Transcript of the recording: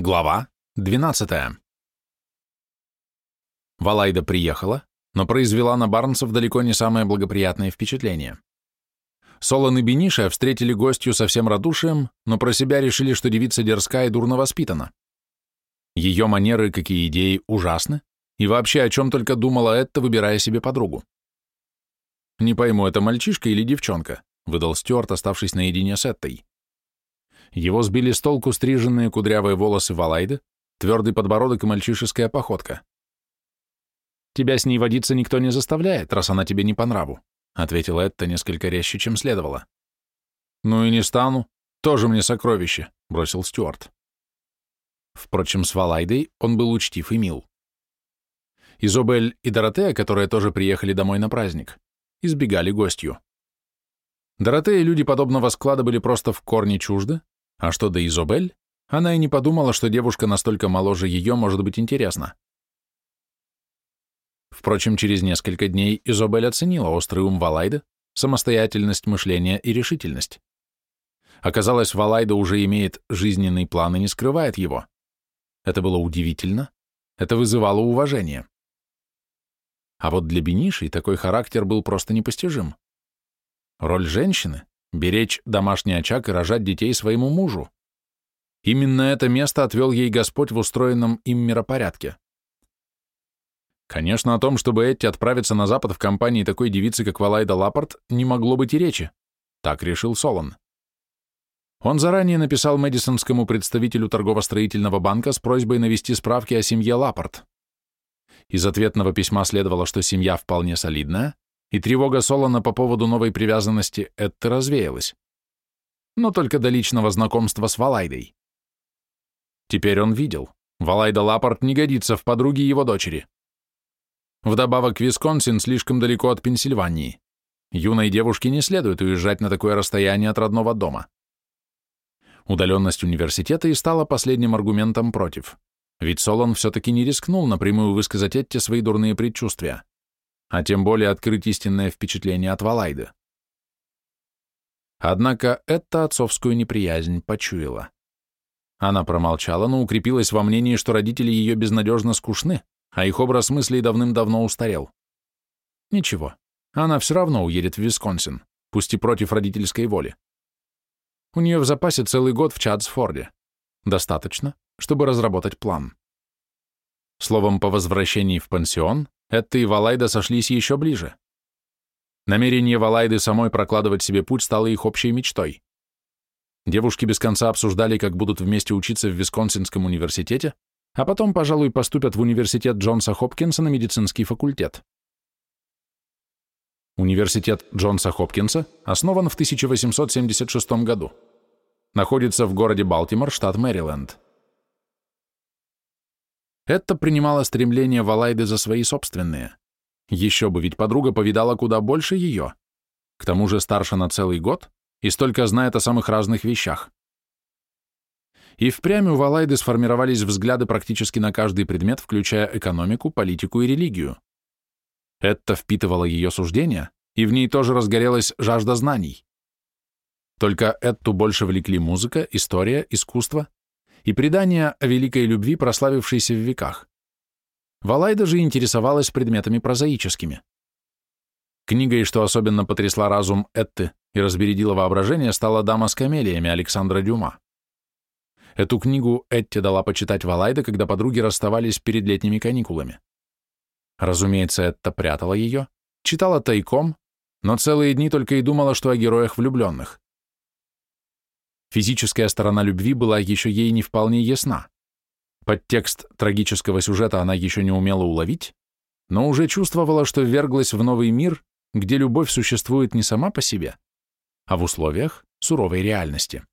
Глава 12. Валайда приехала, но произвела на Барнсов далеко не самое благоприятное впечатление. Солон и Бениша встретили гостью со всем радушием, но про себя решили, что девица дерзка и дурно воспитана. Ее манеры, как и идеи, ужасны, и вообще о чем только думала Этта, выбирая себе подругу. «Не пойму, это мальчишка или девчонка?» — выдал Стюарт, оставшись наедине с Эттой. Его сбили с толку стриженные кудрявые волосы Валайды, твердый подбородок и мальчишеская походка. «Тебя с ней водиться никто не заставляет, раз она тебе не по нраву», ответила Этта несколько резче, чем следовало. «Ну и не стану. Тоже мне сокровище», — бросил Стюарт. Впрочем, с Валайдой он был учтив и мил. Изобель и Доротея, которые тоже приехали домой на праздник, избегали гостью. Доротея люди подобного склада были просто в корне чужды, а что до Изобель, она и не подумала, что девушка настолько моложе ее может быть интересна. Впрочем, через несколько дней Изобель оценила острый ум Валайда, самостоятельность мышления и решительность. Оказалось, Валайда уже имеет жизненный план и не скрывает его. Это было удивительно, это вызывало уважение. А вот для Бениши такой характер был просто непостижим. Роль женщины беречь домашний очаг и рожать детей своему мужу. Именно это место отвел ей Господь в устроенном им миропорядке. Конечно, о том, чтобы Этти отправиться на Запад в компании такой девицы, как Валайда Лапорт, не могло быть и речи. Так решил Солон. Он заранее написал Мэдисонскому представителю торгово-строительного банка с просьбой навести справки о семье Лапорт. Из ответного письма следовало, что семья вполне солидная, и тревога Солона по поводу новой привязанности Этты развеялась. Но только до личного знакомства с Валайдой. Теперь он видел, Валайда Лапорт не годится в подруги его дочери. Вдобавок, Висконсин слишком далеко от Пенсильвании. Юной девушке не следует уезжать на такое расстояние от родного дома. Удаленность университета и стала последним аргументом против, ведь Солон все-таки не рискнул напрямую высказать Этте свои дурные предчувствия а тем более открыть истинное впечатление от Валайды. Однако это отцовскую неприязнь почуяла. Она промолчала, но укрепилась во мнении, что родители ее безнадежно скучны, а их образ мыслей давным-давно устарел. Ничего, она все равно уедет в Висконсин, пусть и против родительской воли. У нее в запасе целый год в Чадсфорде. Достаточно, чтобы разработать план. Словом, по возвращении в пансион это и Валайда сошлись еще ближе. Намерение Валайды самой прокладывать себе путь стало их общей мечтой. Девушки без конца обсуждали, как будут вместе учиться в Висконсинском университете, а потом, пожалуй, поступят в университет Джонса Хопкинса на медицинский факультет. Университет Джонса Хопкинса основан в 1876 году. Находится в городе Балтимор, штат Мэриленд. Это принимало стремление Валайды за свои собственные. Еще бы, ведь подруга повидала куда больше ее. К тому же старше на целый год и столько знает о самых разных вещах. И впрямь у Валайды сформировались взгляды практически на каждый предмет, включая экономику, политику и религию. Это впитывало ее суждения, и в ней тоже разгорелась жажда знаний. Только Этту больше влекли музыка, история, искусство и предания о великой любви, прославившейся в веках. Валай даже интересовалась предметами прозаическими. Книгой, что особенно потрясла разум Этты и разбередила воображение, стала «Дама с камелиями» Александра Дюма. Эту книгу Этте дала почитать Валайда, когда подруги расставались перед летними каникулами. Разумеется, Этта прятала ее, читала тайком, но целые дни только и думала, что о героях влюбленных. Физическая сторона любви была еще ей не вполне ясна. Подтекст трагического сюжета она еще не умела уловить, но уже чувствовала, что вверглась в новый мир, где любовь существует не сама по себе, а в условиях суровой реальности.